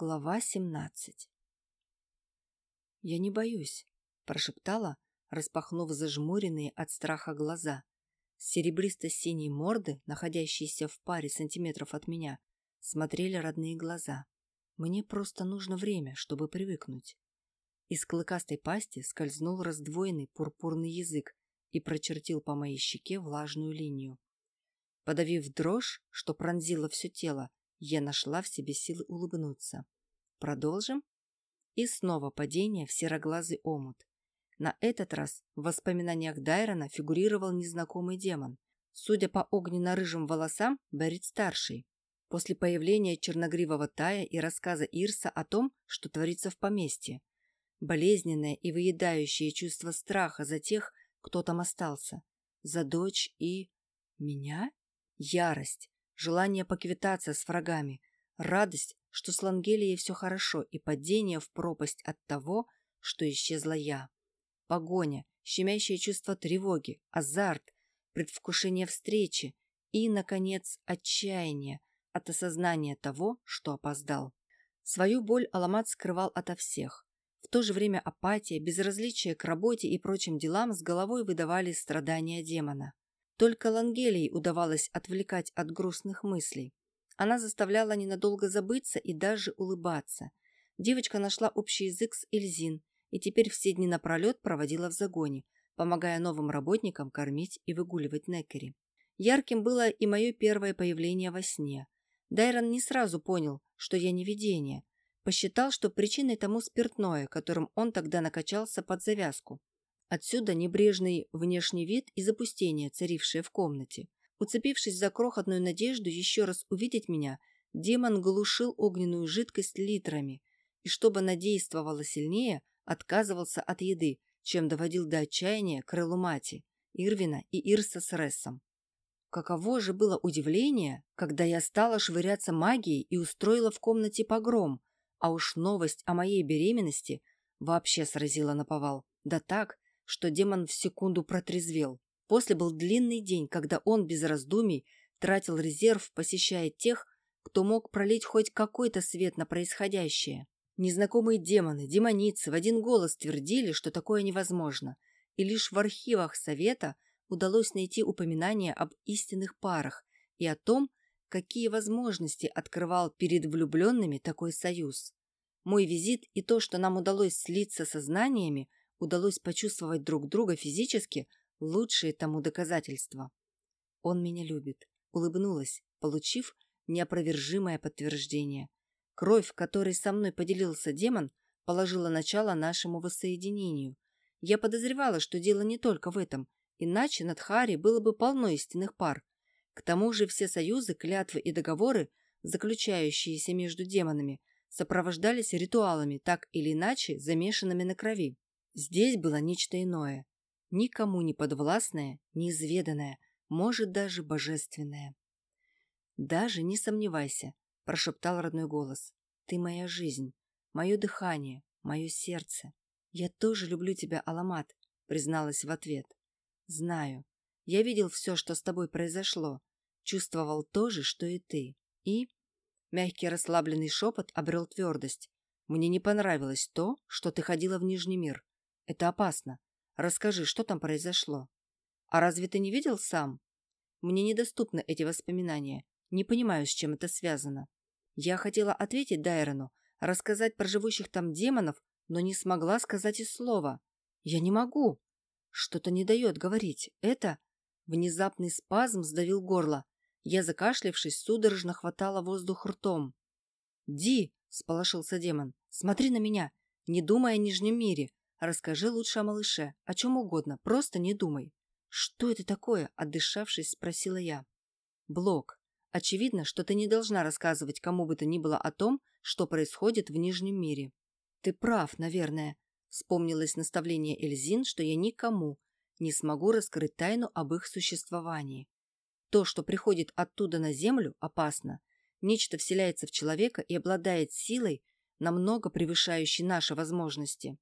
Глава 17 «Я не боюсь», – прошептала, распахнув зажмуренные от страха глаза. С серебристо-синей морды, находящейся в паре сантиметров от меня, смотрели родные глаза. Мне просто нужно время, чтобы привыкнуть. Из клыкастой пасти скользнул раздвоенный пурпурный язык и прочертил по моей щеке влажную линию. Подавив дрожь, что пронзило все тело, я нашла в себе силы улыбнуться. Продолжим? И снова падение в сероглазый омут. На этот раз в воспоминаниях Дайрона фигурировал незнакомый демон. Судя по огненно-рыжим волосам, Берит-старший. После появления черногривого Тая и рассказа Ирса о том, что творится в поместье. Болезненное и выедающее чувство страха за тех, кто там остался. За дочь и... меня? Ярость, желание поквитаться с врагами, радость, что с Лангелией все хорошо, и падение в пропасть от того, что исчезла я. Погоня, щемящее чувство тревоги, азарт, предвкушение встречи и, наконец, отчаяние от осознания того, что опоздал. Свою боль Аламат скрывал ото всех. В то же время апатия, безразличие к работе и прочим делам с головой выдавали страдания демона. Только Лангелии удавалось отвлекать от грустных мыслей. Она заставляла ненадолго забыться и даже улыбаться. Девочка нашла общий язык с Эльзин и теперь все дни напролет проводила в загоне, помогая новым работникам кормить и выгуливать Некери. Ярким было и мое первое появление во сне. Дайрон не сразу понял, что я не видение. Посчитал, что причиной тому спиртное, которым он тогда накачался под завязку. Отсюда небрежный внешний вид и запустение, царившее в комнате. Уцепившись за крохотную надежду еще раз увидеть меня, демон глушил огненную жидкость литрами, и чтобы она действовала сильнее, отказывался от еды, чем доводил до отчаяния крылу мати, Ирвина и Ирса с Рессом. Каково же было удивление, когда я стала швыряться магией и устроила в комнате погром, а уж новость о моей беременности вообще сразила наповал. Да так, что демон в секунду протрезвел. После был длинный день, когда он без раздумий тратил резерв, посещая тех, кто мог пролить хоть какой-то свет на происходящее. Незнакомые демоны, демоницы в один голос твердили, что такое невозможно, и лишь в архивах Совета удалось найти упоминание об истинных парах и о том, какие возможности открывал перед влюбленными такой союз. Мой визит и то, что нам удалось слиться сознаниями, удалось почувствовать друг друга физически, лучшие тому доказательства. Он меня любит. Улыбнулась, получив неопровержимое подтверждение. Кровь, которой со мной поделился демон, положила начало нашему воссоединению. Я подозревала, что дело не только в этом, иначе над Хари было бы полно истинных пар. К тому же все союзы, клятвы и договоры, заключающиеся между демонами, сопровождались ритуалами, так или иначе замешанными на крови. Здесь было нечто иное, никому не подвластное, неизведанное, может, даже божественное. «Даже не сомневайся», – прошептал родной голос. «Ты моя жизнь, мое дыхание, мое сердце. Я тоже люблю тебя, Аламат», – призналась в ответ. «Знаю. Я видел все, что с тобой произошло. Чувствовал то же, что и ты. И...» Мягкий расслабленный шепот обрел твердость. «Мне не понравилось то, что ты ходила в Нижний мир. Это опасно. Расскажи, что там произошло. А разве ты не видел сам? Мне недоступны эти воспоминания. Не понимаю, с чем это связано. Я хотела ответить Дайрону, рассказать про живущих там демонов, но не смогла сказать и слова. Я не могу. Что-то не дает говорить. Это... Внезапный спазм сдавил горло. Я, закашлявшись, судорожно хватала воздух ртом. «Ди!» — сполошился демон. «Смотри на меня! Не думай о Нижнем мире! Расскажи лучше о малыше, о чем угодно, просто не думай. Что это такое? Отдышавшись, спросила я. Блок. Очевидно, что ты не должна рассказывать кому бы то ни было о том, что происходит в Нижнем мире. Ты прав, наверное. Вспомнилось наставление Эльзин, что я никому не смогу раскрыть тайну об их существовании. То, что приходит оттуда на землю, опасно. Нечто вселяется в человека и обладает силой, намного превышающей наши возможности.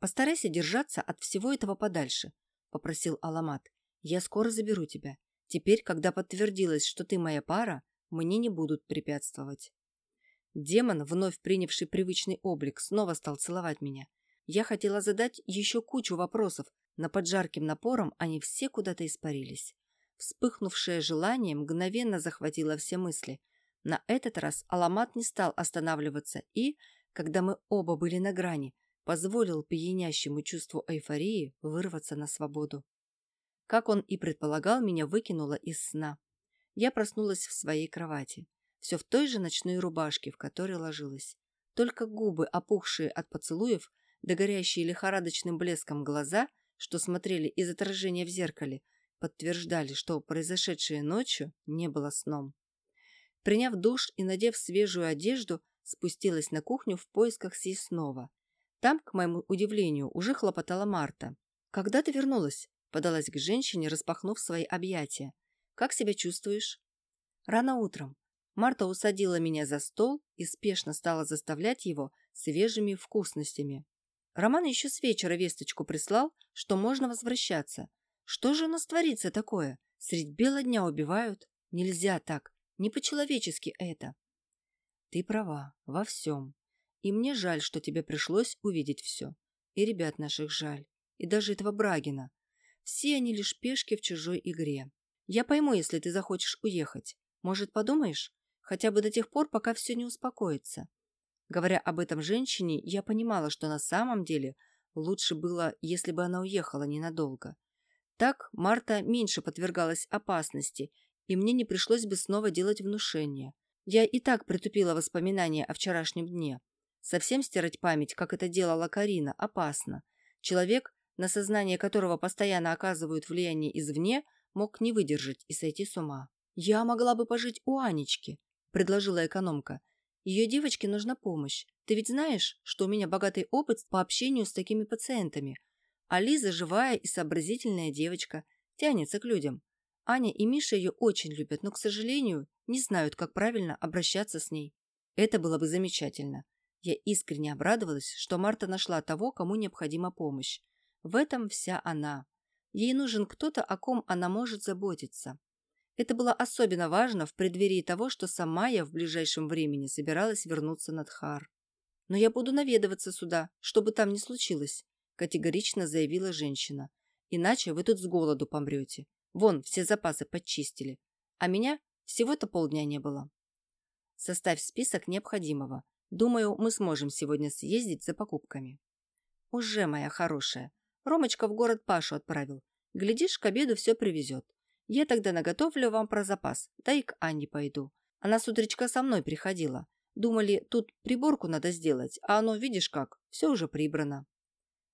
«Постарайся держаться от всего этого подальше», — попросил Аламат. «Я скоро заберу тебя. Теперь, когда подтвердилось, что ты моя пара, мне не будут препятствовать». Демон, вновь принявший привычный облик, снова стал целовать меня. Я хотела задать еще кучу вопросов, но под жарким напором они все куда-то испарились. Вспыхнувшее желание мгновенно захватило все мысли. На этот раз Аламат не стал останавливаться и, когда мы оба были на грани, позволил пьянящему чувству эйфории вырваться на свободу. Как он и предполагал, меня выкинуло из сна. Я проснулась в своей кровати, все в той же ночной рубашке, в которой ложилась. Только губы, опухшие от поцелуев, да горящие лихорадочным блеском глаза, что смотрели из отражения в зеркале, подтверждали, что произошедшее ночью не было сном. Приняв душ и надев свежую одежду, спустилась на кухню в поисках съестного. Там, к моему удивлению, уже хлопотала Марта. «Когда ты вернулась?» – подалась к женщине, распахнув свои объятия. «Как себя чувствуешь?» «Рано утром. Марта усадила меня за стол и спешно стала заставлять его свежими вкусностями. Роман еще с вечера весточку прислал, что можно возвращаться. Что же у нас творится такое? Средь бела дня убивают? Нельзя так. Не по-человечески это. Ты права, во всем. И мне жаль, что тебе пришлось увидеть все. И ребят наших жаль. И даже этого Брагина. Все они лишь пешки в чужой игре. Я пойму, если ты захочешь уехать. Может, подумаешь? Хотя бы до тех пор, пока все не успокоится. Говоря об этом женщине, я понимала, что на самом деле лучше было, если бы она уехала ненадолго. Так Марта меньше подвергалась опасности, и мне не пришлось бы снова делать внушение. Я и так притупила воспоминания о вчерашнем дне. Совсем стирать память, как это делала Карина, опасно. Человек, на сознание которого постоянно оказывают влияние извне, мог не выдержать и сойти с ума. «Я могла бы пожить у Анечки», – предложила экономка. Ее девочке нужна помощь. Ты ведь знаешь, что у меня богатый опыт по общению с такими пациентами. А Лиза живая и сообразительная девочка, тянется к людям. Аня и Миша ее очень любят, но, к сожалению, не знают, как правильно обращаться с ней. Это было бы замечательно. Я искренне обрадовалась, что Марта нашла того, кому необходима помощь. В этом вся она. Ей нужен кто-то, о ком она может заботиться. Это было особенно важно в преддверии того, что сама я в ближайшем времени собиралась вернуться на Дхар. «Но я буду наведываться сюда, что бы там ни случилось», категорично заявила женщина. «Иначе вы тут с голоду помрете. Вон, все запасы подчистили. А меня всего-то полдня не было». «Составь список необходимого. Думаю, мы сможем сегодня съездить за покупками». «Уже, моя хорошая. Ромочка в город Пашу отправил. Глядишь, к обеду все привезет. Я тогда наготовлю вам про запас, да и к Анне пойду. Она с утречка со мной приходила. Думали, тут приборку надо сделать, а оно, видишь как, все уже прибрано.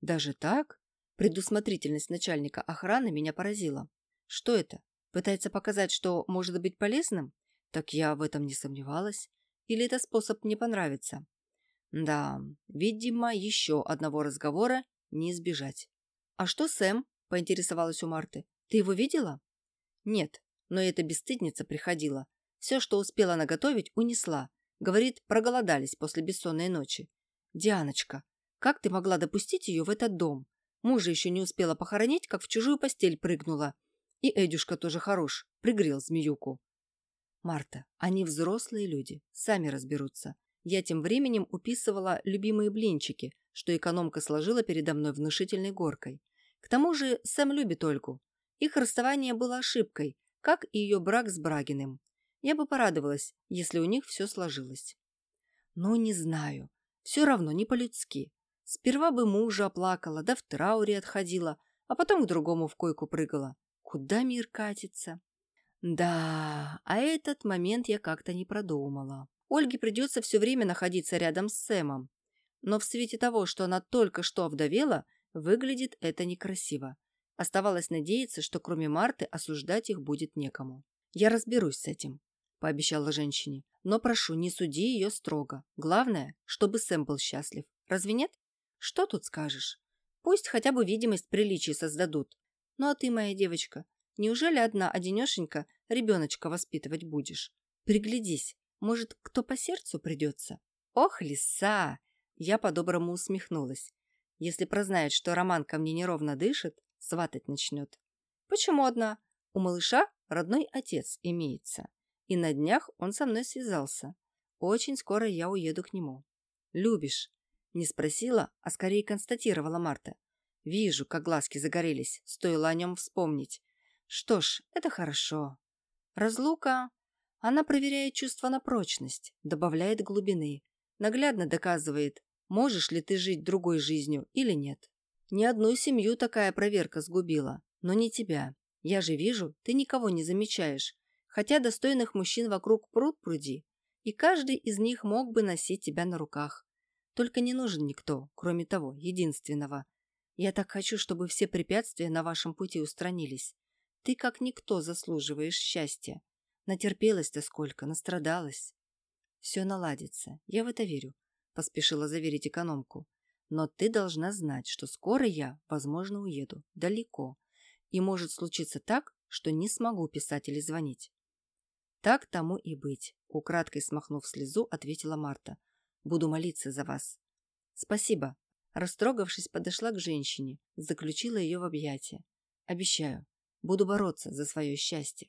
Даже так? Предусмотрительность начальника охраны меня поразила. Что это? Пытается показать, что может быть полезным? Так я в этом не сомневалась. Или это способ мне понравится? Да, видимо, еще одного разговора не избежать. А что Сэм? Поинтересовалась у Марты. Ты его видела? Нет, но эта бесстыдница приходила. Все, что успела наготовить, унесла. Говорит, проголодались после бессонной ночи. Дианочка, как ты могла допустить ее в этот дом? Мужа еще не успела похоронить, как в чужую постель прыгнула. И Эдюшка тоже хорош, пригрел змеюку. Марта, они взрослые люди, сами разберутся. Я тем временем уписывала любимые блинчики, что экономка сложила передо мной внушительной горкой. К тому же Сэм любит Ольгу. Их расставание было ошибкой, как и ее брак с Брагиным. Я бы порадовалась, если у них все сложилось. Но не знаю. Все равно не по-людски. Сперва бы мужа оплакала, да в трауре отходила, а потом к другому в койку прыгала. Куда мир катится? Да, а этот момент я как-то не продумала. Ольге придется все время находиться рядом с Сэмом. Но в свете того, что она только что овдовела, выглядит это некрасиво. Оставалось надеяться, что кроме Марты осуждать их будет некому. «Я разберусь с этим», – пообещала женщине. «Но прошу, не суди ее строго. Главное, чтобы Сэм был счастлив. Разве нет? Что тут скажешь? Пусть хотя бы видимость приличий создадут. Ну а ты, моя девочка, неужели одна одинешенька ребеночка воспитывать будешь? Приглядись, может, кто по сердцу придется? Ох, лиса! Я по-доброму усмехнулась. Если прознает, что Роман ко мне неровно дышит, сватать начнет. Почему одна? У малыша родной отец имеется. И на днях он со мной связался. Очень скоро я уеду к нему. Любишь? Не спросила, а скорее констатировала Марта. Вижу, как глазки загорелись, стоило о нем вспомнить. Что ж, это хорошо. Разлука... Она проверяет чувства на прочность, добавляет глубины, наглядно доказывает, можешь ли ты жить другой жизнью или нет. Ни одну семью такая проверка сгубила, но не тебя. Я же вижу, ты никого не замечаешь, хотя достойных мужчин вокруг пруд пруди, и каждый из них мог бы носить тебя на руках. Только не нужен никто, кроме того, единственного. Я так хочу, чтобы все препятствия на вашем пути устранились. Ты как никто заслуживаешь счастья. Натерпелась-то сколько, настрадалась. Все наладится, я в это верю, поспешила заверить экономку. Но ты должна знать, что скоро я, возможно, уеду. Далеко. И может случиться так, что не смогу писать или звонить. Так тому и быть, украдкой смахнув слезу, ответила Марта. Буду молиться за вас. Спасибо. Растрогавшись, подошла к женщине, заключила ее в объятия. Обещаю, буду бороться за свое счастье.